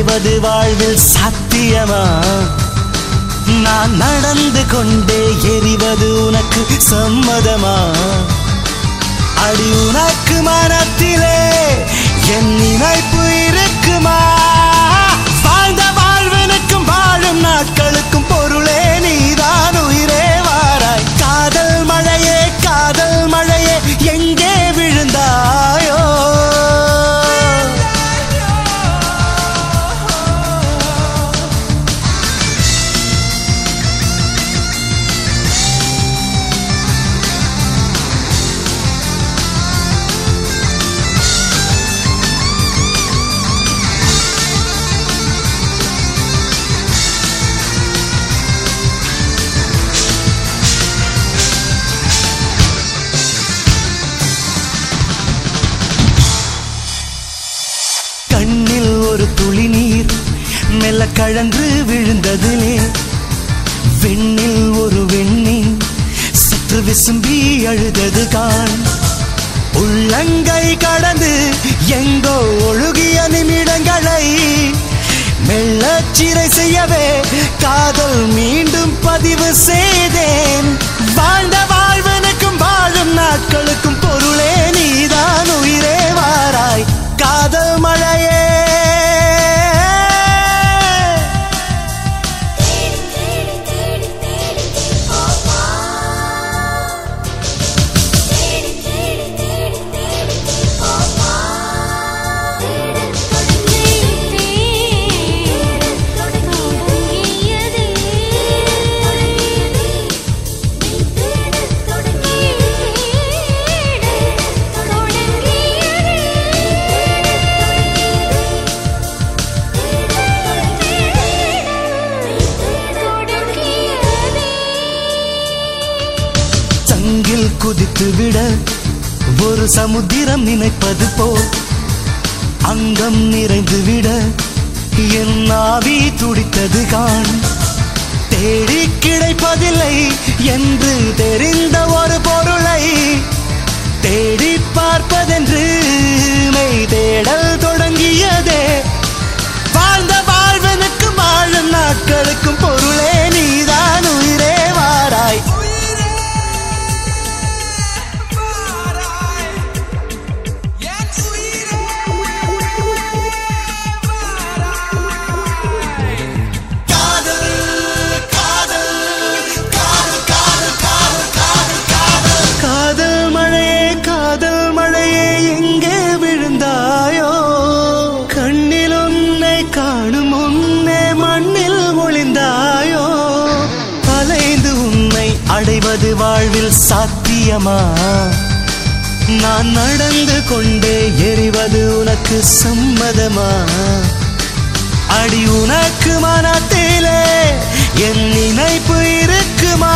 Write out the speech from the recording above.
அடைவது வாழ்வில் சத்தியமா? நான் நடந்து கொண்டே எரிவது உனக்கு சம்மதமா? அடி உனக்கு மனத்திலே என் நினைப்பு இருக்குமா? கண்ணில் ஒரு துளி நீர் மெல்ல கழன்று விழுந்ததிலே. வெண்ணில் ஒரு வெண்ணின் சற்று விசும்பி அழுதது காண். உள்ளங்கை கடந்து எங்கோ ஒழுகிய நிமிடங்களை மெல்ல சிறை செய்யவே காதல் மீண்டும் பதிவு செய் குதித்து விட ஒரு சமுத்திரம் நினைப்பது போல். அங்கம் நிறைந்து விட என் நாவி துடித்தது காண். தேடி கிடைப்பதில்லை என்று தெரிந்த ஒரு பொருளை தேடி பார்ப்ப அடைவது வாழ்வில் சாத்தியமா? நான் நடந்து கொண்டே எறிவது உனக்கு சம்மதமா? அடி உனக்கு மனத்திலே என் நினைப்பு இருக்குமா?